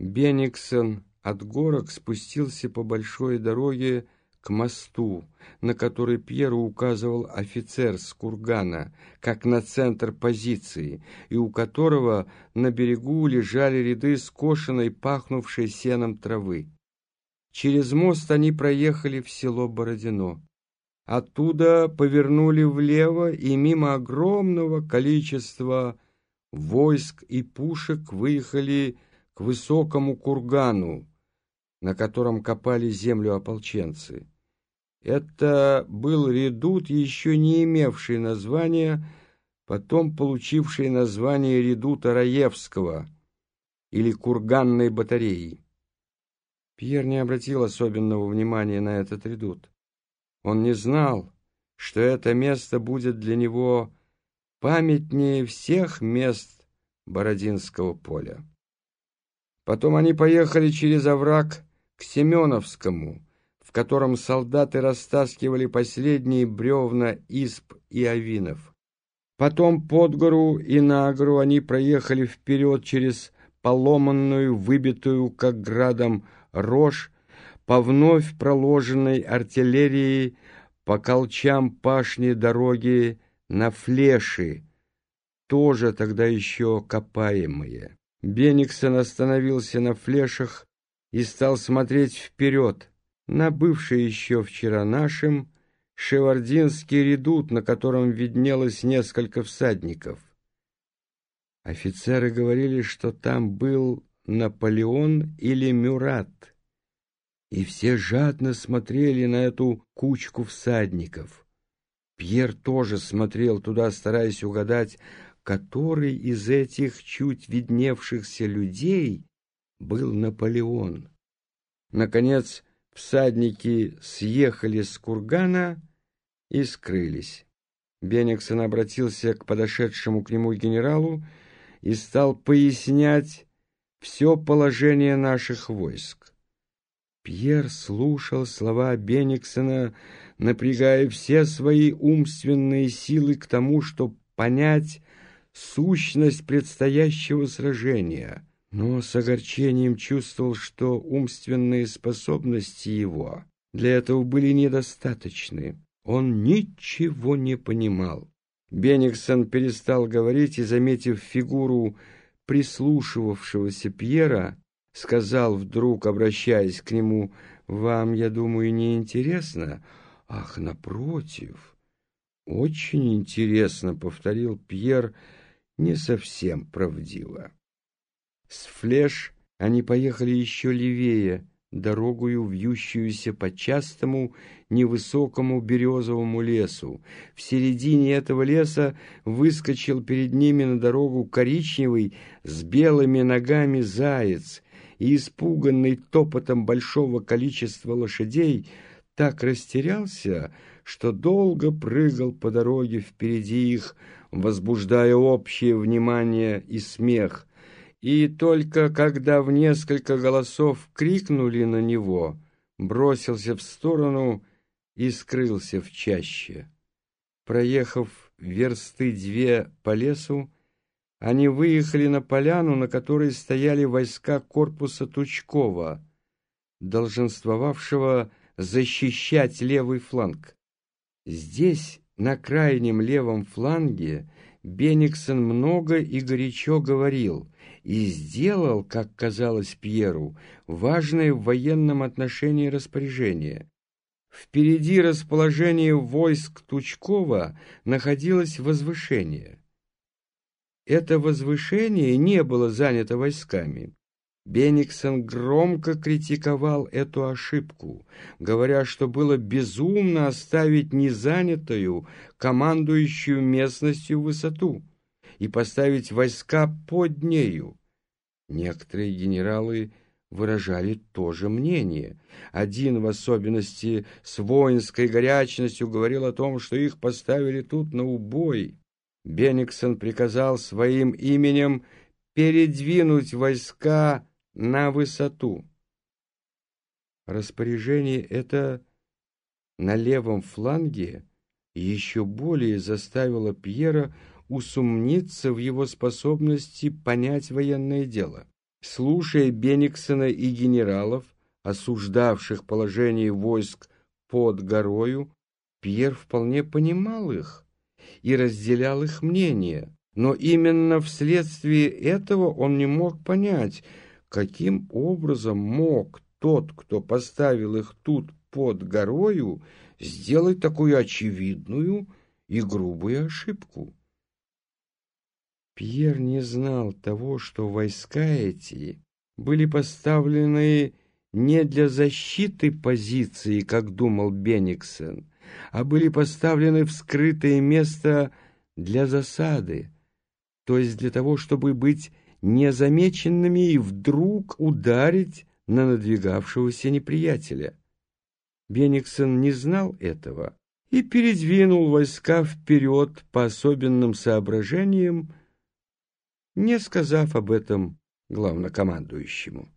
Бениксон от горок спустился по большой дороге к мосту, на который Пьеру указывал офицер с кургана, как на центр позиции, и у которого на берегу лежали ряды скошенной, пахнувшей сеном травы. Через мост они проехали в село Бородино. Оттуда повернули влево и мимо огромного количества войск и пушек выехали к высокому кургану, на котором копали землю ополченцы. Это был редут, еще не имевший названия, потом получивший название редута Раевского или курганной батареи. Пьер не обратил особенного внимания на этот редут. Он не знал, что это место будет для него памятнее всех мест Бородинского поля. Потом они поехали через овраг к Семеновскому, в котором солдаты растаскивали последние бревна исп и авинов. Потом под гору и на гору они проехали вперед через поломанную, выбитую, как градом, рожь, по вновь проложенной артиллерии, по колчам пашни дороги на флеши, тоже тогда еще копаемые. Бениксон остановился на флешах и стал смотреть вперед, на бывший еще вчера нашим шевардинский редут, на котором виднелось несколько всадников. Офицеры говорили, что там был Наполеон или Мюрат, и все жадно смотрели на эту кучку всадников. Пьер тоже смотрел туда, стараясь угадать, который из этих чуть видневшихся людей был Наполеон. Наконец, всадники съехали с кургана и скрылись. Бениксон обратился к подошедшему к нему генералу и стал пояснять все положение наших войск. Пьер слушал слова Бениксона, напрягая все свои умственные силы к тому, чтобы понять сущность предстоящего сражения, но с огорчением чувствовал, что умственные способности его для этого были недостаточны. Он ничего не понимал. Бениксон перестал говорить и, заметив фигуру прислушивавшегося Пьера, сказал вдруг, обращаясь к нему, «Вам, я думаю, не интересно?» «Ах, напротив!» «Очень интересно», — повторил Пьер, — не совсем правдиво. С Флеш они поехали еще левее, дорогою, вьющуюся по частому невысокому березовому лесу. В середине этого леса выскочил перед ними на дорогу коричневый с белыми ногами заяц, и, испуганный топотом большого количества лошадей, так растерялся, что долго прыгал по дороге впереди их, возбуждая общее внимание и смех, и только когда в несколько голосов крикнули на него, бросился в сторону и скрылся в чаще. Проехав версты две по лесу, они выехали на поляну, на которой стояли войска корпуса Тучкова, долженствовавшего защищать левый фланг. Здесь на крайнем левом фланге Бениксон много и горячо говорил и сделал, как казалось Пьеру, важное в военном отношении распоряжение. Впереди расположения войск Тучкова находилось возвышение. Это возвышение не было занято войсками. Бениксон громко критиковал эту ошибку, говоря, что было безумно оставить незанятую, командующую местностью высоту и поставить войска под нею. Некоторые генералы выражали то же мнение. Один, в особенности с воинской горячностью, говорил о том, что их поставили тут на убой. Бениксон приказал своим именем передвинуть войска на высоту. Распоряжение это на левом фланге еще более заставило Пьера усомниться в его способности понять военное дело. Слушая Бениксона и генералов, осуждавших положение войск под горою, Пьер вполне понимал их и разделял их мнение, но именно вследствие этого он не мог понять, каким образом мог тот, кто поставил их тут под горою, сделать такую очевидную и грубую ошибку. Пьер не знал того, что войска эти были поставлены не для защиты позиции, как думал Бениксен, а были поставлены в скрытое место для засады, то есть для того, чтобы быть незамеченными и вдруг ударить на надвигавшегося неприятеля. Бениксон не знал этого и передвинул войска вперед по особенным соображениям, не сказав об этом главнокомандующему.